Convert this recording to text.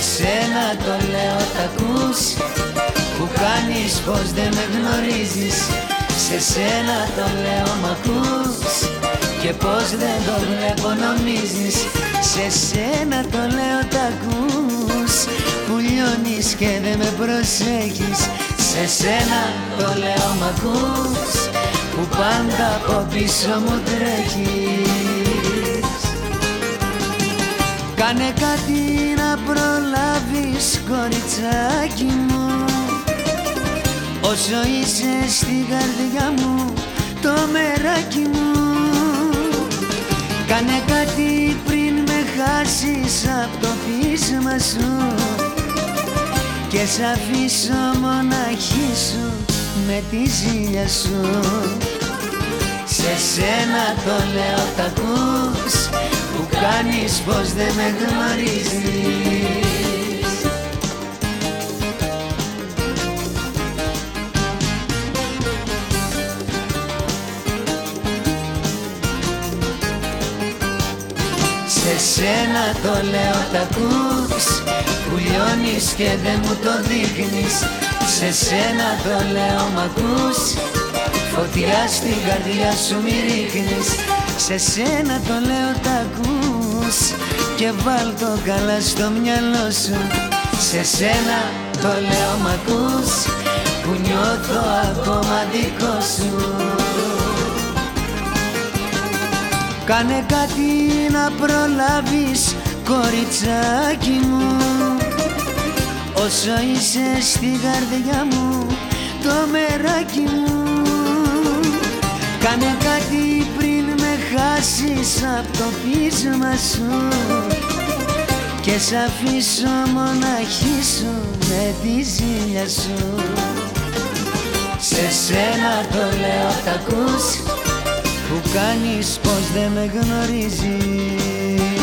σένα το λέω τα ακούς Που κάνεις πως δεν με γνωρίζεις. Σε σένα το λέω μ' ακούς Και πως δεν το βλέπω νομίζεις. Σε σένα το λέω τα ακούς Που λιώνεις και δεν με προσέχεις. Σε σένα το λέω μ' ακούς Που πάντα από πίσω μου τρέχεις Κάνε κάτι να προλάβεις κοριτσάκι μου. Όσο είσαι στην καρδιά μου το μεράκι μου. Κάνε κάτι πριν με χάσεις από το πείσμα σου. Και σ' αφήσω μοναχή σου με τη ζήλια σου. Σε σένα το λέω τα ακούς που κάνεις πως δεν με γνωρίζεις. Σε σένα το λέω τα ακούς Που λιώνεις και δεν μου το δείχνεις. Σε σένα το λέω μ' ακούς Φωτιά στην καρδιά σου μη ρίχνεις. Σε σένα το λέω τα ακούς Και βάλ το καλά στο μυαλό σου. Σε σένα το λέω μ' ακούς Που νιώθω ακόμα δικό σου. Κάνε κάτι να προλάβεις κοριτσάκι μου. Όσο είσαι στη καρδιά μου το μεράκι μου. Κάνε κάτι πριν με χάσεις από το πείσμα σου Και σ' αφήσω μοναχή σου με τη ζήλια σου. Σε σένα το λέω τα ακούς που κάνεις πως δεν με γνωρίζεις